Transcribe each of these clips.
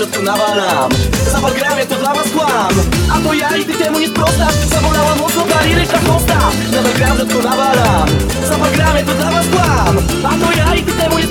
Gram, rzadko nawalam. Zapal to dla was kłam. A to ja i ty temu nie sprostasz. Zabolała mocno ta liryczna chłosta Nadal gram, rzadko nawalam. Zapal to dla was kłam. A to ja i ty temu nie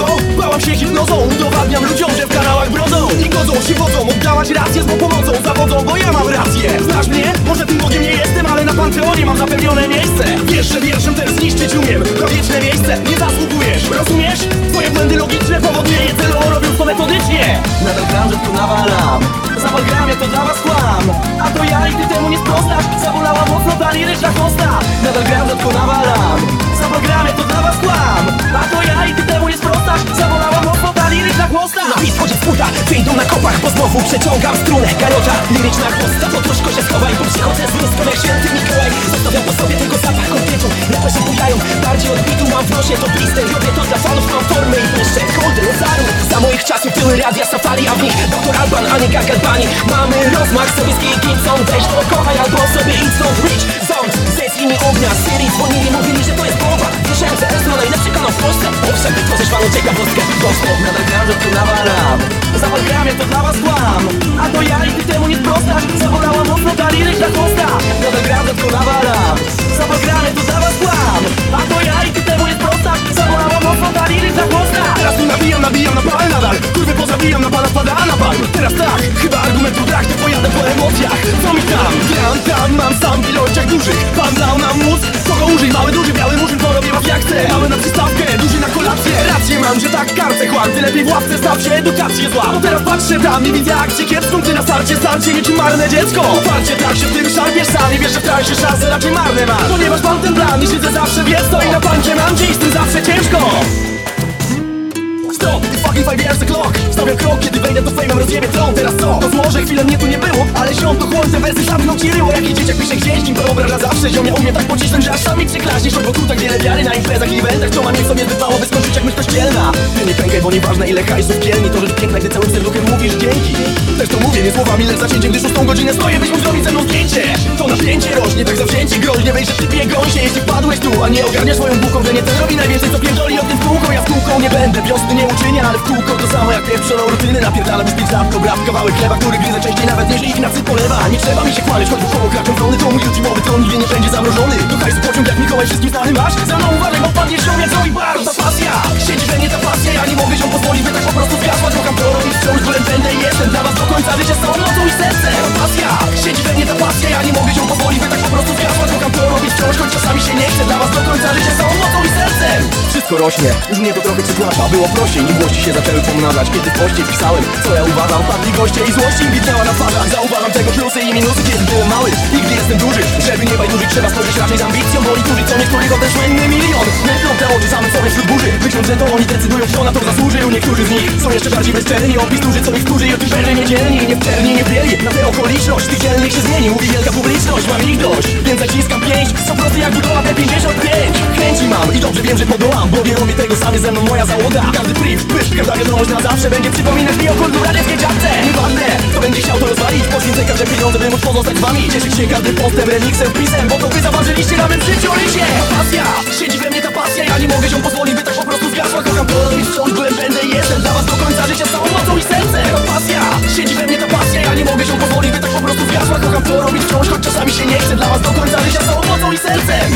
to? Bałam się hipnozą. Udowadniam ludziom, że w kanałach brodzą. I godzą się wodzą, oddałaś rację z mą pomocą. Zawodzą, bo ja mam rację. Znasz mnie? Może tym Bogiem nie jestem, ale na Panteonie mam zapewnione miejsce. Wiesz, że wierszem ten zniszczyć umiem. Na wieczne miejsce. Nie zasługujesz. Rozumiesz? Twoje błędy logiczne powoduje je celowo robiąc to metodycznie Nadal że tu nawalam przeciągam strunę Garota, liryczna chłosta To troszkę się schowaj, bo przychodzę z lustro jak święty Mikołaj. Zostawiam po sobie tylko zapach konfetu Raperzy bujają, bardziej odbitu mam w nosie To blister, robię to dla fanów Mam formę i błyszczę, koldy, rozaru. Za moich czasów były radia safari A w nich doktor Alban, a nie Gagalbani Mamy rozmach, sowiecki Gibson Weź to kochaj albo sobie idź stąd Rich Zone, ze z ognia Syrii dzwonili, mówili, że to jest bomba Wierzyłem, że Esno najlepszy kanał w Polsce. Owszem, panu ciekawostkę Gospel Nadal gram, że tu nawalam. Zawal gram, jak to dla was kłam. A to ja i ty temu nie sprostasz Zabolała mocno ta liryczna chłosta Nadal gram, że tu nawalam. Zawal gram, jak to dla was kłam. A to ja i ty temu nie sprostasz Zabolała mocno ta liryczna chłosta Teraz tu nabijam, nabijam na pal nadal. Kurwy pozabijam, na pana spada, a na pan Teraz tak, chyba argumentu brak Nie pojadę po emocjach. Co mi tam? Gram tam, mam sam kartę kłam Ty lepiej w ławce staw się, edukację zła. Bo teraz patrzę tam i widzę akcję kiepską Ty na starcie, starcie niczym marne dziecko. Uparcie tak się w tym szarpiesz sam wiesz, że w transie szanse raczej marne masz. Ponieważ mam ten plan i siedzę zawsze wiec to I na pancie mam dziś, z tym zawsze ciężko Stop, ty fucking five years the clock. Stawiam krok, kiedy wejdę do fejmem, rozjebie tron. Teraz co? To złożę, chwilę mnie tu nie było Ale ziom to chłon, te wersy zamknął ci ryło Jaki dzieciak pisze gdzieś, nim wyobraża zawsze. Ziom ja umiem tak pocisnąć, że aż sami przyklaśniesz wokół tak wiele wiary na imprezach i eventach. Co ma niech sobie zbywało, by skończyć jak myśl kościelna. Ty nie pękaj, bo nieważne ile hajsów kielni To rzecz piękna, gdy całym serduchem mówisz dzięki. Też to mówię, nie słowami, lecz zacięciem Gdy szóstą godzinę stoję, byś mógł zrobić ze mną zdjęcie. To napięcie rośnie, tak zawzięcie groźnie że ty gąsie, jeśli wpadłeś tu A nie ogarniasz swoją buką, że nie ten robi najwięcej Co pierdoli o tym w kółko, ja w kółko nie będę Wiosny nie uczynię, ale w kółko to samo jak pieprzoną rutyny Napierdalam bez pić laptop, rap, kawałek chleba Który gryzę częściej nawet niż Ignacy polewa. Nie trzeba mi się chwalić, choć koło kraczą wrony To mój ultimowy tron, nigdy nie będzie zamrożony. Do hajsu pociąg jak Mikołaj, wszystkim znany masz? Za mną uważaj, bo padniesz ją jak Zoe Ta pasja, siedzi we mnie ta pasja Ja nie mogę się pozwolić, by tak po prostu zgasła. Kocham to robić wciąż, bylem będę i jestem. Dla was do końca życia z całą mocą i sercem. Pasja, siedzi we mnie ta pasja Ja nie mogę się pozwolić, by tak po prostu zgasła. Kocham to robić wciąż, choć czasami się nie chce. Dla was do końca życia z całą i Wszystko rośnie, już mnie to trochę przytłacza. Było prościej, nim głości się zaczęły pomnażać Kiedy w poście pisałem, co ja uważam Padli goście i złości mi widniała na twarzach. Zauważam tego plusy i minusy, kiedy byłem mały. Nigdy jestem duży, żeby nie bajdurzyć Trzeba spojrzeć raczej z ambicją Bo niektórzy co niektórych odeszł inny milion że to oni decydują kto na to zasłużył. Niektórzy z nich są jeszcze bardziej bezczelni. Opis duży, co ich wkurzy i otyżerzy niedzielni Nie w czerni, nie bieli Na tę okoliczność. Tych dzielnych się zmieni. Mówi wielka publiczność, mam ich dość. Więc zaciskam pięć Są prosty jak budowa T55 Chęci mam i dobrze wiem, że podołam Bo nie robi tego sami ze mną. Moja załoga. Każdy brief, pysz, każda wiadomość na zawsze. Będzie przypominać mi o radzieckiej czapce. Nieważne, kto będzie chciał to rozwalić. Poświęcę każde pieniądze, by móc pozostać z wami. Cieszyć się każdym postem, remixem, wpisem Bo to wy zaważyliście na mym życiorysie Pasja, siedzi we czasami się nie chce Dla was do końca życia z całą mocą i sercem